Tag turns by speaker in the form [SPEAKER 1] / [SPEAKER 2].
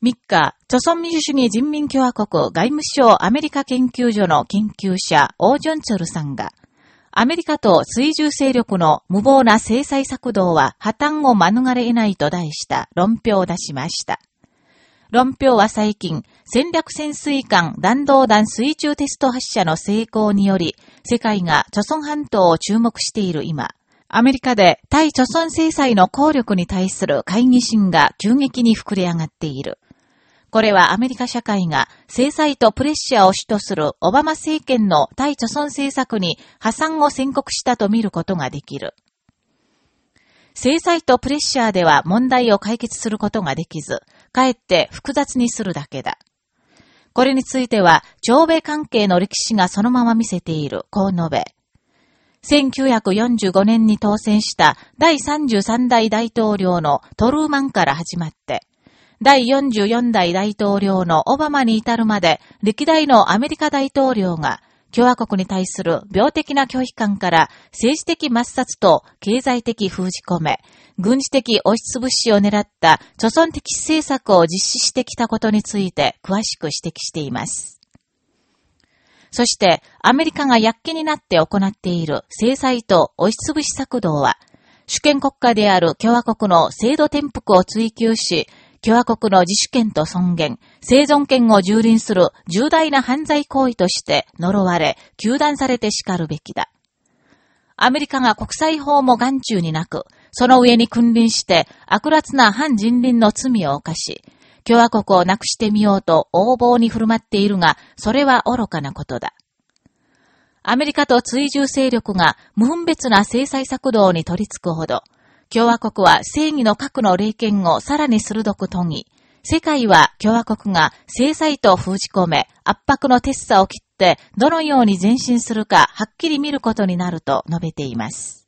[SPEAKER 1] 3日、朝鮮民主主義人民共和国外務省アメリカ研究所の研究者、オージョンツォルさんが、アメリカと追従勢力の無謀な制裁策動は破綻を免れ得ないと題した論評を出しました。論評は最近、戦略潜水艦弾道弾水中テスト発射の成功により、世界が朝鮮半島を注目している今、アメリカで対朝鮮制裁の効力に対する会議心が急激に膨れ上がっている。これはアメリカ社会が制裁とプレッシャーを主とするオバマ政権の対著村政策に破産を宣告したと見ることができる。制裁とプレッシャーでは問題を解決することができず、かえって複雑にするだけだ。これについては、朝米関係の歴史がそのまま見せている、こう述べ。1945年に当選した第33代大統領のトルーマンから始まって、第44代大統領のオバマに至るまで、歴代のアメリカ大統領が、共和国に対する病的な拒否感から政治的抹殺と経済的封じ込め、軍事的押しつぶしを狙った貯村的政策を実施してきたことについて詳しく指摘しています。そして、アメリカが躍起になって行っている制裁と押しつぶし策動は、主権国家である共和国の制度転覆を追求し、共和国の自主権と尊厳、生存権を蹂躙する重大な犯罪行為として呪われ、求断されて叱るべきだ。アメリカが国際法も眼中になく、その上に君臨して悪辣な反人倫の罪を犯し、共和国をなくしてみようと横暴に振る舞っているが、それは愚かなことだ。アメリカと追従勢力が無分別な制裁策動に取り付くほど、共和国は正義の核の霊権をさらに鋭く研ぎ、世界は共和国が制裁と封じ込め、圧迫の鉄さを切ってどのように前進するかはっきり見ることになると述べています。